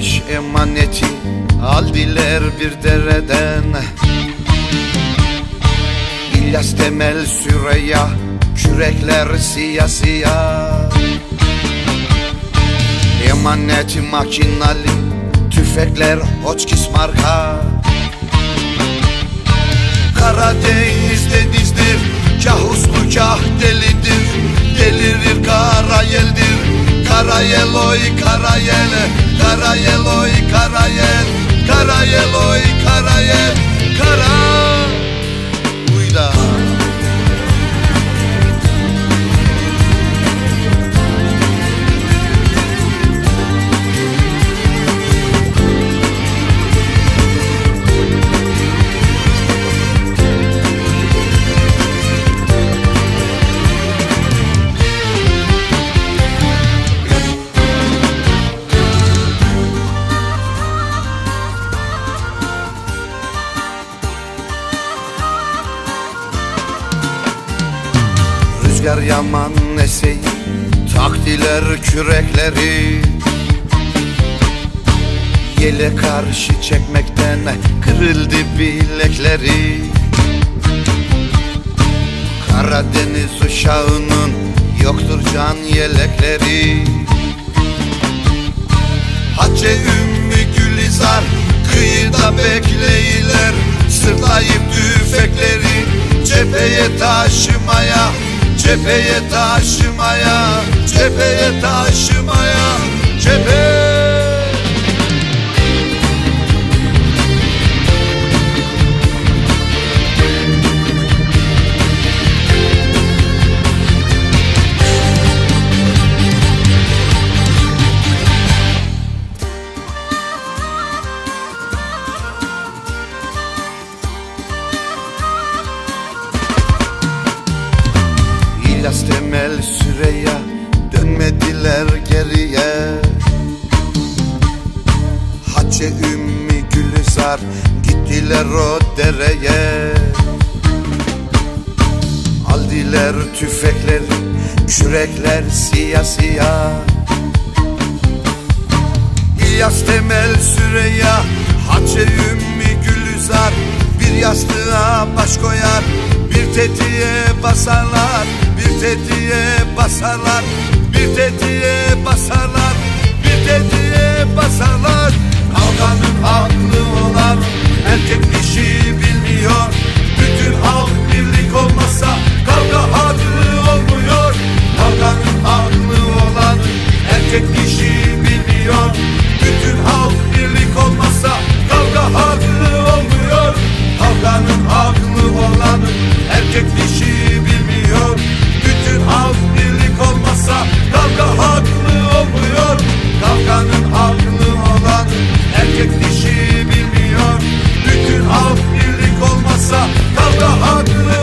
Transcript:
beş emaneti Aldiler bir dereden. İlyas Temel Süreyya Kürekler siyah siyah Emaneti makinalı Tüfekler Hoçkis marka. Karadeniz denizdir Kah uslu kah delidir. Delirir karayeldir Karayel oy karayel Karayel oy karayel Karayel oy karayel Rüzgar yaman eseyi Takdiler kürekleri. Yele karşı çekmekten kırıldı bilekleri. Karadeniz uşağının yoktur can yelekleri. Hacı Ümmü Gülizar kıyıda bekleyler Sırtlayıp tüfekleri cepheye taşımaya Cepheye taşımaya Cepheye taşımaya İlyas Temel Süreyya Dönmediler geriye. Hacı Ümmü Gülizar Gittiler o dereye. Aldiler tüfekleri Kürekler siyah siyah. İlyas Temel Süreyya Hacı Ümmü Gülizar. Bir yastığa baş koyar Bir tetiğe basarlar tetiğe basarlar Bir tetiğe basarlar Bir tetiğe basarlar Kavganın aklı olan Erkek işi bilmiyor. Bütün halk birlik olmasa Kavga haklı olmuyor. Kavganın aklı olan Erkek işi bilmiyor. Bütün halk adını